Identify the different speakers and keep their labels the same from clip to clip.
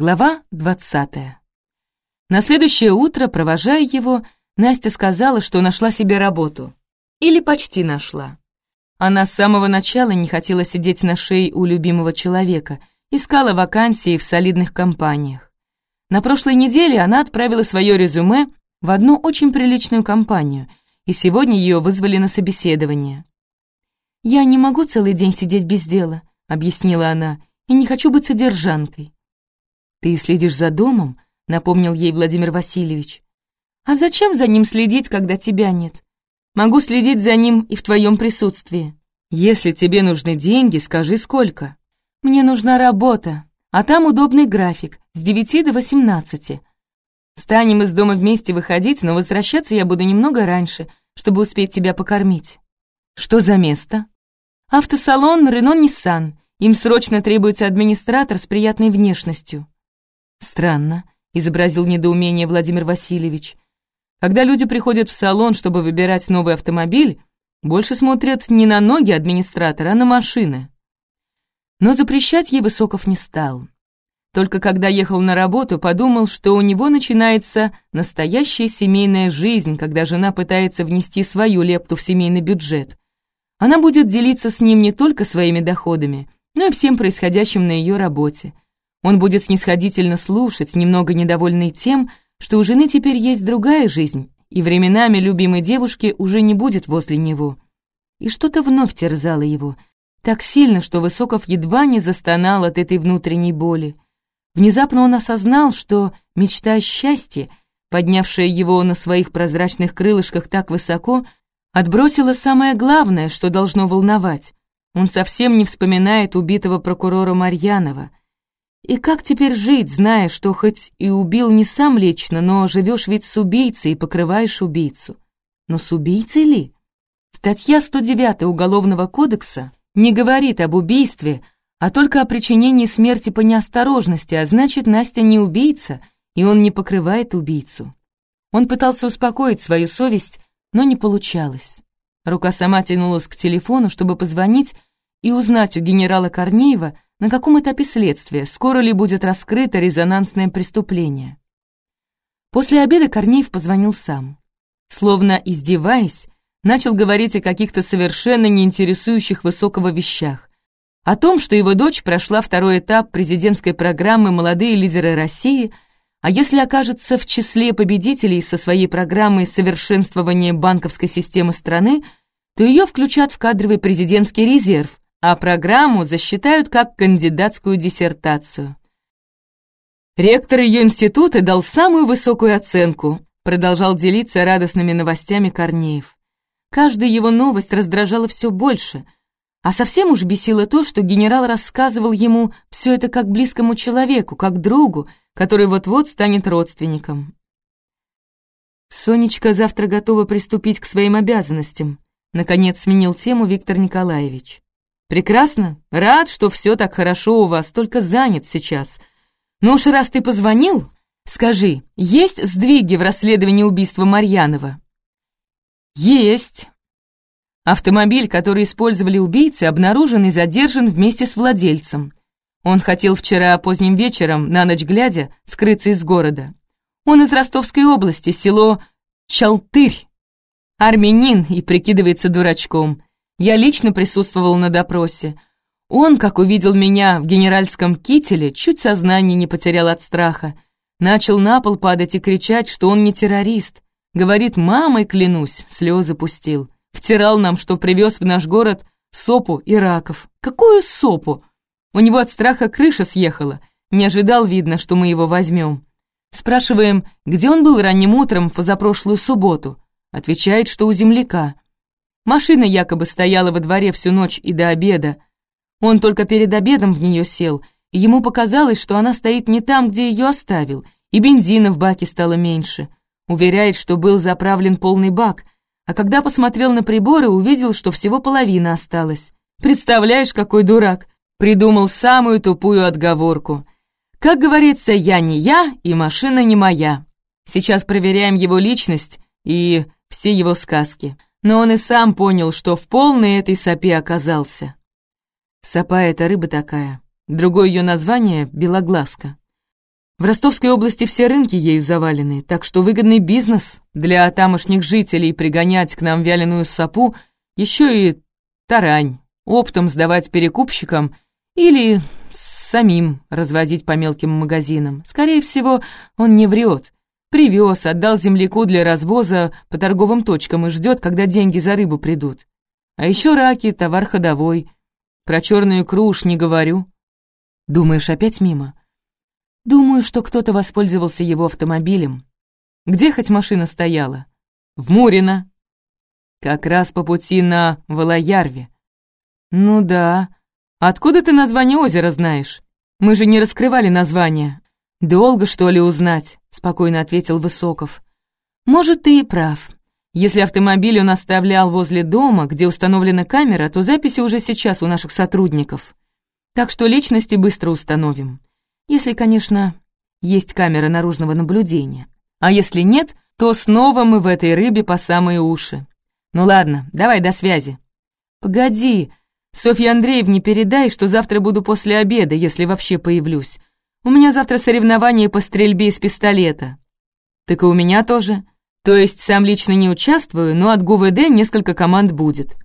Speaker 1: Глава 20. На следующее утро, провожая его, Настя сказала, что нашла себе работу. Или почти нашла. Она с самого начала не хотела сидеть на шее у любимого человека, искала вакансии в солидных компаниях. На прошлой неделе она отправила свое резюме в одну очень приличную компанию, и сегодня ее вызвали на собеседование. «Я не могу целый день сидеть без дела», — объяснила она, «и не хочу быть содержанкой. «Ты следишь за домом?» — напомнил ей Владимир Васильевич. «А зачем за ним следить, когда тебя нет? Могу следить за ним и в твоем присутствии. Если тебе нужны деньги, скажи, сколько. Мне нужна работа, а там удобный график, с девяти до восемнадцати. Станем из дома вместе выходить, но возвращаться я буду немного раньше, чтобы успеть тебя покормить». «Что за место?» «Автосалон Рено-Ниссан. Им срочно требуется администратор с приятной внешностью». «Странно», — изобразил недоумение Владимир Васильевич. «Когда люди приходят в салон, чтобы выбирать новый автомобиль, больше смотрят не на ноги администратора, а на машины». Но запрещать ей Высоков не стал. Только когда ехал на работу, подумал, что у него начинается настоящая семейная жизнь, когда жена пытается внести свою лепту в семейный бюджет. Она будет делиться с ним не только своими доходами, но и всем происходящим на ее работе. Он будет снисходительно слушать, немного недовольный тем, что у жены теперь есть другая жизнь, и временами любимой девушки уже не будет возле него. И что-то вновь терзало его, так сильно, что Высоков едва не застонал от этой внутренней боли. Внезапно он осознал, что мечта о счастье, поднявшая его на своих прозрачных крылышках так высоко, отбросила самое главное, что должно волновать. Он совсем не вспоминает убитого прокурора Марьянова, и как теперь жить, зная, что хоть и убил не сам лично, но живешь ведь с убийцей и покрываешь убийцу? Но с убийцей ли? Статья 109 Уголовного кодекса не говорит об убийстве, а только о причинении смерти по неосторожности, а значит, Настя не убийца, и он не покрывает убийцу. Он пытался успокоить свою совесть, но не получалось. Рука сама тянулась к телефону, чтобы позвонить и узнать у генерала Корнеева, на каком этапе следствия, скоро ли будет раскрыто резонансное преступление. После обеда Корнеев позвонил сам. Словно издеваясь, начал говорить о каких-то совершенно не интересующих высокого вещах. О том, что его дочь прошла второй этап президентской программы «Молодые лидеры России», а если окажется в числе победителей со своей программой совершенствования банковской системы страны, то ее включат в кадровый президентский резерв, а программу засчитают как кандидатскую диссертацию. Ректор ее института дал самую высокую оценку, продолжал делиться радостными новостями Корнеев. Каждая его новость раздражала все больше, а совсем уж бесило то, что генерал рассказывал ему все это как близкому человеку, как другу, который вот-вот станет родственником. «Сонечка завтра готова приступить к своим обязанностям», наконец сменил тему Виктор Николаевич. «Прекрасно. Рад, что все так хорошо у вас, только занят сейчас. Ну уж раз ты позвонил, скажи, есть сдвиги в расследовании убийства Марьянова?» «Есть». Автомобиль, который использовали убийцы, обнаружен и задержан вместе с владельцем. Он хотел вчера поздним вечером, на ночь глядя, скрыться из города. Он из Ростовской области, село Чалтырь. Армянин и прикидывается дурачком. Я лично присутствовал на допросе. Он, как увидел меня в генеральском кителе, чуть сознание не потерял от страха. Начал на пол падать и кричать, что он не террорист. Говорит, мамой клянусь, слезы пустил. Втирал нам, что привез в наш город сопу и раков. Какую сопу? У него от страха крыша съехала. Не ожидал, видно, что мы его возьмем. Спрашиваем, где он был ранним утром в позапрошлую субботу. Отвечает, что у земляка. Машина якобы стояла во дворе всю ночь и до обеда. Он только перед обедом в нее сел, ему показалось, что она стоит не там, где ее оставил, и бензина в баке стало меньше. Уверяет, что был заправлен полный бак, а когда посмотрел на приборы, увидел, что всего половина осталась. Представляешь, какой дурак! Придумал самую тупую отговорку. Как говорится, я не я, и машина не моя. Сейчас проверяем его личность и все его сказки но он и сам понял, что в полной этой сопе оказался. Сопа — это рыба такая, другое ее название — белоглазка. В Ростовской области все рынки ею завалены, так что выгодный бизнес для тамошних жителей пригонять к нам вяленую сапу, еще и тарань, оптом сдавать перекупщикам или самим развозить по мелким магазинам. Скорее всего, он не врет. Привез, отдал земляку для развоза по торговым точкам и ждет, когда деньги за рыбу придут. А еще раки, товар ходовой. Про черную икру уж не говорю. Думаешь, опять мимо? Думаю, что кто-то воспользовался его автомобилем. Где хоть машина стояла? В Мурино. Как раз по пути на Волоярве. Ну да. Откуда ты название озера знаешь? Мы же не раскрывали название. Долго, что ли, узнать? Спокойно ответил Высоков. Может, ты и прав. Если автомобиль он оставлял возле дома, где установлена камера, то записи уже сейчас у наших сотрудников. Так что личности быстро установим. Если, конечно, есть камера наружного наблюдения. А если нет, то снова мы в этой рыбе по самые уши. Ну ладно, давай до связи. Погоди, Софье Андреевне передай, что завтра буду после обеда, если вообще появлюсь. У меня завтра соревнование по стрельбе из пистолета. Так и у меня тоже. То есть сам лично не участвую, но от ГУВД несколько команд будет.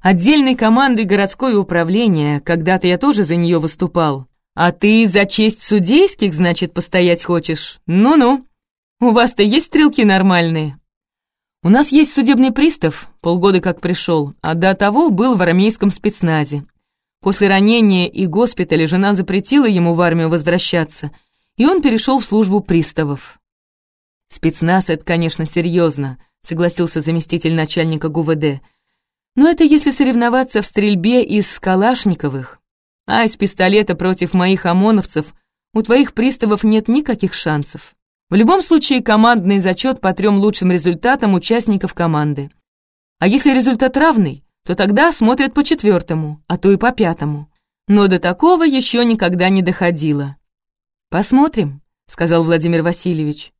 Speaker 1: Отдельной командой городское управление, когда-то я тоже за нее выступал. А ты за честь судейских, значит, постоять хочешь? Ну-ну. У вас-то есть стрелки нормальные? У нас есть судебный пристав, полгода как пришел, а до того был в армейском спецназе. После ранения и госпиталя жена запретила ему в армию возвращаться, и он перешел в службу приставов. «Спецназ — это, конечно, серьезно», — согласился заместитель начальника ГУВД. «Но это если соревноваться в стрельбе из калашниковых. А из пистолета против моих ОМОНовцев у твоих приставов нет никаких шансов. В любом случае командный зачет по трем лучшим результатам участников команды. А если результат равный, то тогда смотрят по четвертому, а то и по пятому. Но до такого еще никогда не доходило. «Посмотрим», — сказал Владимир Васильевич.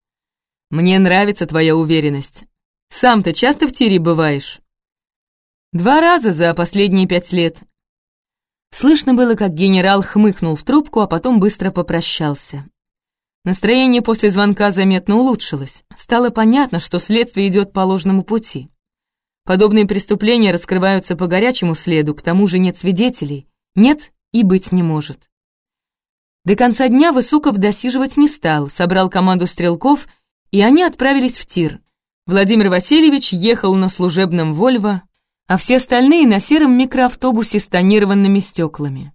Speaker 1: «Мне нравится твоя уверенность. Сам-то часто в тире бываешь?» «Два раза за последние пять лет», Слышно было, как генерал хмыкнул в трубку, а потом быстро попрощался. Настроение после звонка заметно улучшилось. Стало понятно, что следствие идет по ложному пути. Подобные преступления раскрываются по горячему следу, к тому же нет свидетелей. Нет и быть не может. До конца дня Высоков досиживать не стал, собрал команду стрелков, и они отправились в тир. Владимир Васильевич ехал на служебном «Вольво», а все остальные на сером микроавтобусе с тонированными стеклами.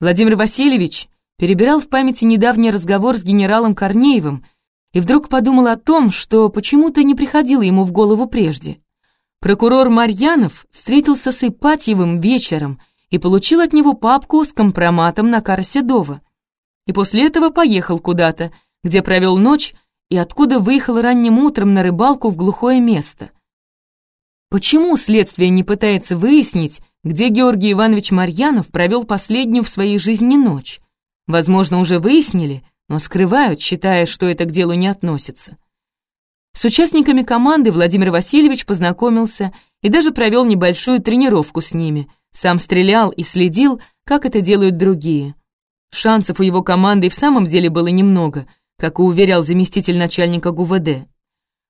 Speaker 1: Владимир Васильевич перебирал в памяти недавний разговор с генералом Корнеевым и вдруг подумал о том, что почему-то не приходило ему в голову прежде. Прокурор Марьянов встретился с Ипатьевым вечером и получил от него папку с компроматом на Кара Седова. И после этого поехал куда-то, где провел ночь и откуда выехал ранним утром на рыбалку в глухое место. Почему следствие не пытается выяснить, где Георгий Иванович Марьянов провел последнюю в своей жизни ночь? Возможно, уже выяснили, но скрывают, считая, что это к делу не относится. С участниками команды Владимир Васильевич познакомился и даже провел небольшую тренировку с ними. Сам стрелял и следил, как это делают другие. Шансов у его команды и в самом деле было немного, как и уверял заместитель начальника ГУВД.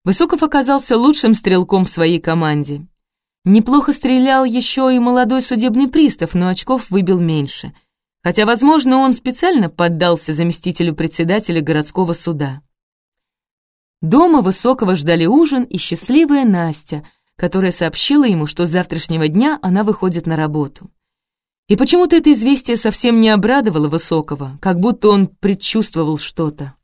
Speaker 1: Высоков оказался лучшим стрелком в своей команде. Неплохо стрелял еще и молодой судебный пристав, но очков выбил меньше. Хотя, возможно, он специально поддался заместителю председателя городского суда. Дома Высокого ждали ужин и счастливая Настя, которая сообщила ему, что с завтрашнего дня она выходит на работу. И почему-то это известие совсем не обрадовало Высокого, как будто он предчувствовал что-то.